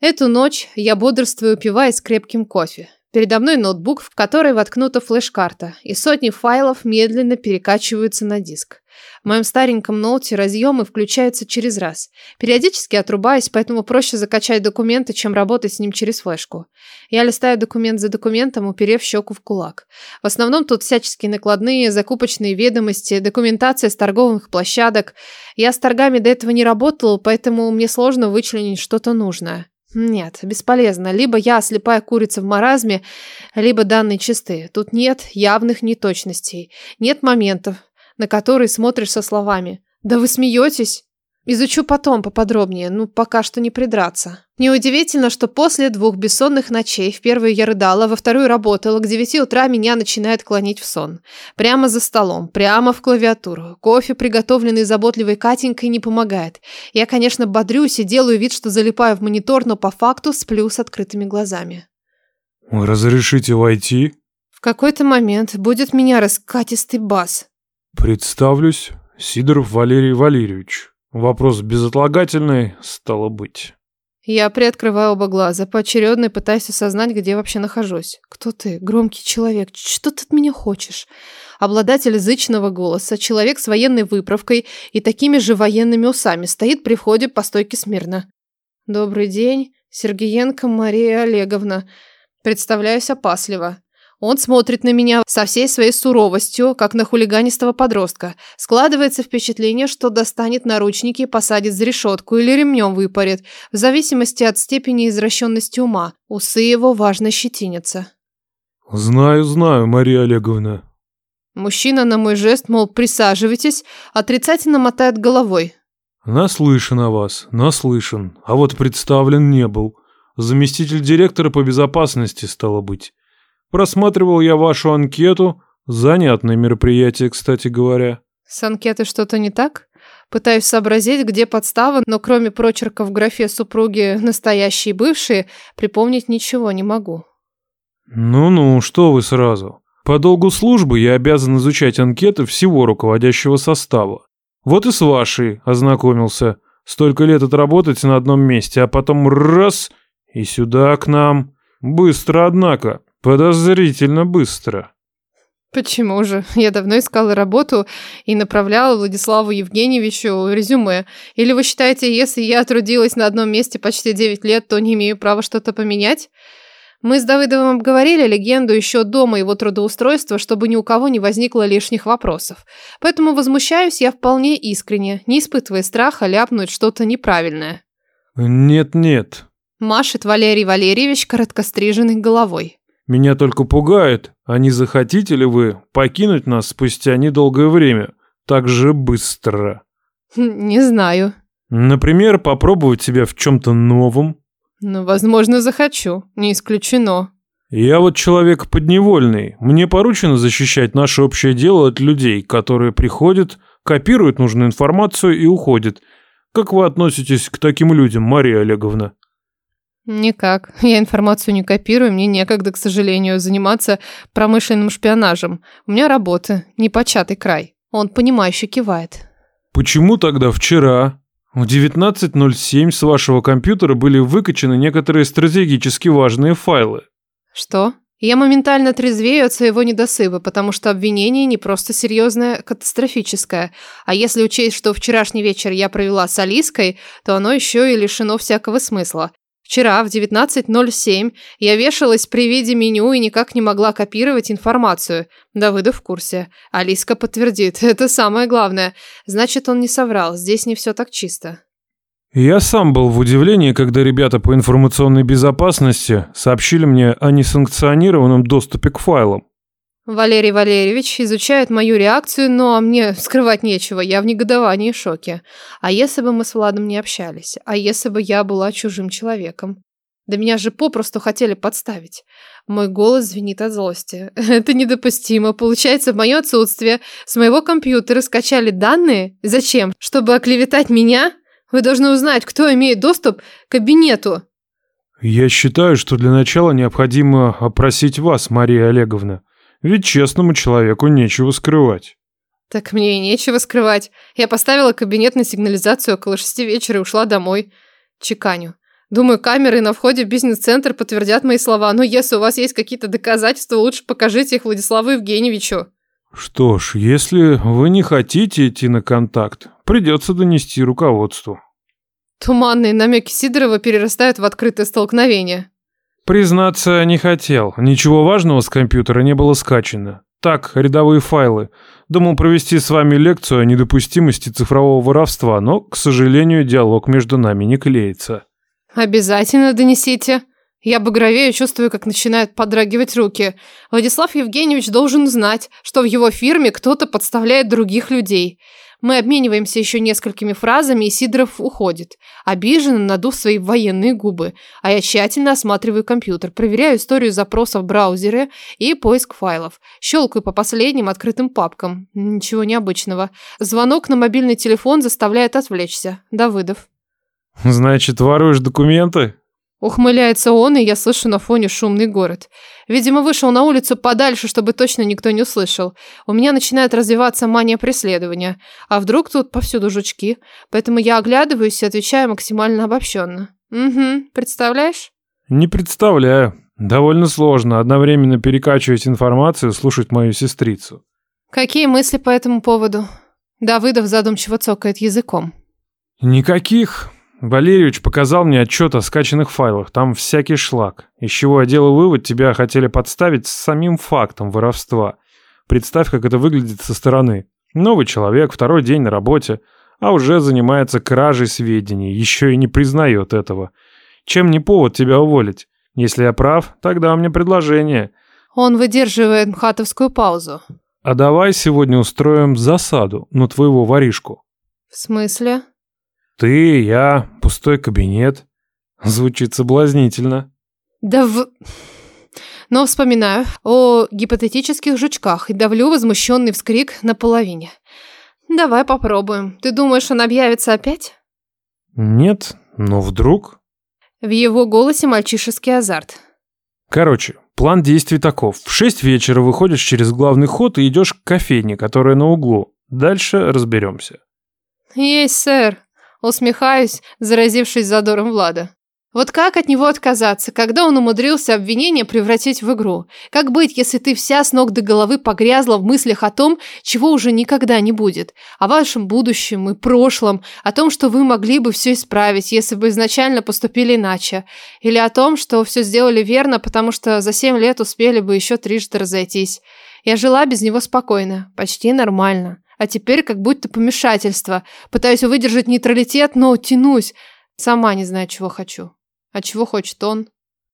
Эту ночь я бодрствую, упиваясь крепким кофе. Передо мной ноутбук, в который воткнута флеш-карта, и сотни файлов медленно перекачиваются на диск. В моем стареньком ноуте разъемы включаются через раз. Периодически отрубаюсь, поэтому проще закачать документы, чем работать с ним через флешку. Я листаю документ за документом, уперев щеку в кулак. В основном тут всяческие накладные, закупочные ведомости, документация с торговых площадок. Я с торгами до этого не работал, поэтому мне сложно вычленить что-то нужное. Нет, бесполезно. Либо я слепая курица в маразме, либо данные чисты. Тут нет явных неточностей. Нет моментов, на которые смотришь со словами «Да вы смеетесь?» Изучу потом поподробнее, ну пока что не придраться. Неудивительно, что после двух бессонных ночей, в первую я рыдала, во вторую работала, к девяти утра меня начинает клонить в сон. Прямо за столом, прямо в клавиатуру. Кофе, приготовленный заботливой Катенькой, не помогает. Я, конечно, бодрюсь и делаю вид, что залипаю в монитор, но по факту сплю с открытыми глазами. Вы разрешите войти? В какой-то момент будет меня раскатистый бас. Представлюсь, Сидоров Валерий Валерьевич. Вопрос безотлагательный, стало быть. Я приоткрываю оба глаза, поочередно пытаясь осознать, где вообще нахожусь. Кто ты? Громкий человек. Что ты от меня хочешь? Обладатель зычного голоса, человек с военной выправкой и такими же военными усами, стоит при входе по стойке смирно. Добрый день, Сергеенко Мария Олеговна. Представляюсь опасливо. Он смотрит на меня со всей своей суровостью, как на хулиганистого подростка. Складывается впечатление, что достанет наручники и посадит за решетку или ремнем выпарит, в зависимости от степени извращенности ума. Усы его важно щетинятся. Знаю, знаю, Мария Олеговна. Мужчина на мой жест, мол, присаживайтесь, отрицательно мотает головой. Наслышан о вас, наслышан, а вот представлен не был. Заместитель директора по безопасности, стало быть. Просматривал я вашу анкету. Занятное мероприятие, кстати говоря. С анкетой что-то не так? Пытаюсь сообразить, где подстава, но кроме прочерка в графе супруги настоящие и бывшие, припомнить ничего не могу. Ну-ну, что вы сразу. По долгу службы я обязан изучать анкеты всего руководящего состава. Вот и с вашей ознакомился. Столько лет отработать на одном месте, а потом раз и сюда к нам. Быстро, однако. Подозрительно быстро. Почему же? Я давно искала работу и направляла Владиславу Евгеньевичу резюме. Или вы считаете, если я трудилась на одном месте почти 9 лет, то не имею права что-то поменять? Мы с Давыдовым обговорили легенду еще до моего трудоустройства, чтобы ни у кого не возникло лишних вопросов. Поэтому возмущаюсь я вполне искренне, не испытывая страха ляпнуть что-то неправильное. Нет-нет. Машет Валерий Валерьевич короткостриженной головой. Меня только пугает, а не захотите ли вы покинуть нас спустя недолгое время, так же быстро? Не знаю. Например, попробовать себя в чем-то новом? Ну, возможно, захочу, не исключено. Я вот человек подневольный. Мне поручено защищать наше общее дело от людей, которые приходят, копируют нужную информацию и уходят. Как вы относитесь к таким людям, Мария Олеговна? Никак. Я информацию не копирую, мне некогда, к сожалению, заниматься промышленным шпионажем. У меня работа, непочатый край. Он понимающе кивает. Почему тогда вчера в 19.07 с вашего компьютера были выкачаны некоторые стратегически важные файлы? Что? Я моментально трезвею от своего недосыпа, потому что обвинение не просто серьезное, а катастрофическое. А если учесть, что вчерашний вечер я провела с Алиской, то оно еще и лишено всякого смысла. Вчера в 19.07 я вешалась при виде меню и никак не могла копировать информацию. Давыдов в курсе. Алиска подтвердит. Это самое главное. Значит, он не соврал. Здесь не все так чисто. Я сам был в удивлении, когда ребята по информационной безопасности сообщили мне о несанкционированном доступе к файлам. Валерий Валерьевич изучает мою реакцию, но мне скрывать нечего, я в негодовании и шоке. А если бы мы с Владом не общались? А если бы я была чужим человеком? Да меня же попросту хотели подставить. Мой голос звенит от злости. Это недопустимо. Получается, в мое отсутствие с моего компьютера скачали данные? Зачем? Чтобы оклеветать меня? Вы должны узнать, кто имеет доступ к кабинету. Я считаю, что для начала необходимо опросить вас, Мария Олеговна. Ведь честному человеку нечего скрывать. Так мне и нечего скрывать. Я поставила кабинет на сигнализацию около шести вечера и ушла домой. Чеканю. Думаю, камеры на входе в бизнес-центр подтвердят мои слова. Но если у вас есть какие-то доказательства, лучше покажите их Владиславу Евгеньевичу. Что ж, если вы не хотите идти на контакт, придется донести руководству. Туманные намеки Сидорова перерастают в открытое столкновение. Признаться, не хотел. Ничего важного с компьютера не было скачано. Так, рядовые файлы. Думал провести с вами лекцию о недопустимости цифрового воровства, но, к сожалению, диалог между нами не клеится. Обязательно донесите. Я багровею, чувствую, как начинают подрагивать руки. Владислав Евгеньевич должен знать, что в его фирме кто-то подставляет других людей. Мы обмениваемся еще несколькими фразами, и Сидоров уходит, обиженно надув свои военные губы. А я тщательно осматриваю компьютер, проверяю историю запросов в браузере и поиск файлов. Щелкаю по последним открытым папкам. Ничего необычного. Звонок на мобильный телефон заставляет отвлечься. Давыдов. «Значит, воруешь документы?» Ухмыляется он, и я слышу на фоне шумный город. Видимо, вышел на улицу подальше, чтобы точно никто не услышал. У меня начинает развиваться мания преследования. А вдруг тут повсюду жучки? Поэтому я оглядываюсь и отвечаю максимально обобщенно. Угу, представляешь? Не представляю. Довольно сложно одновременно перекачивать информацию и слушать мою сестрицу. Какие мысли по этому поводу? Давыдов задумчиво цокает языком. Никаких. Валерьевич показал мне отчет о скачанных файлах. Там всякий шлак. Из чего я делаю вывод, тебя хотели подставить с самим фактом воровства. Представь, как это выглядит со стороны. Новый человек, второй день на работе, а уже занимается кражей сведений, еще и не признает этого. Чем не повод тебя уволить? Если я прав, тогда у меня предложение. Он выдерживает мхатовскую паузу. А давай сегодня устроим засаду на твоего воришку. В смысле? Ты, я, пустой кабинет. Звучит соблазнительно. Да в... Но вспоминаю о гипотетических жучках и давлю возмущенный вскрик на половине. Давай попробуем. Ты думаешь, он объявится опять? Нет, но вдруг... В его голосе мальчишеский азарт. Короче, план действий таков. В шесть вечера выходишь через главный ход и идешь к кофейне, которая на углу. Дальше разберемся. Есть, сэр. Усмехаюсь, заразившись задором Влада. Вот как от него отказаться, когда он умудрился обвинение превратить в игру? Как быть, если ты вся с ног до головы погрязла в мыслях о том, чего уже никогда не будет? О вашем будущем и прошлом, о том, что вы могли бы все исправить, если бы изначально поступили иначе. Или о том, что все сделали верно, потому что за семь лет успели бы еще трижды разойтись. Я жила без него спокойно, почти нормально. А теперь как будто помешательство. Пытаюсь выдержать нейтралитет, но тянусь. Сама не знаю, чего хочу. А чего хочет он?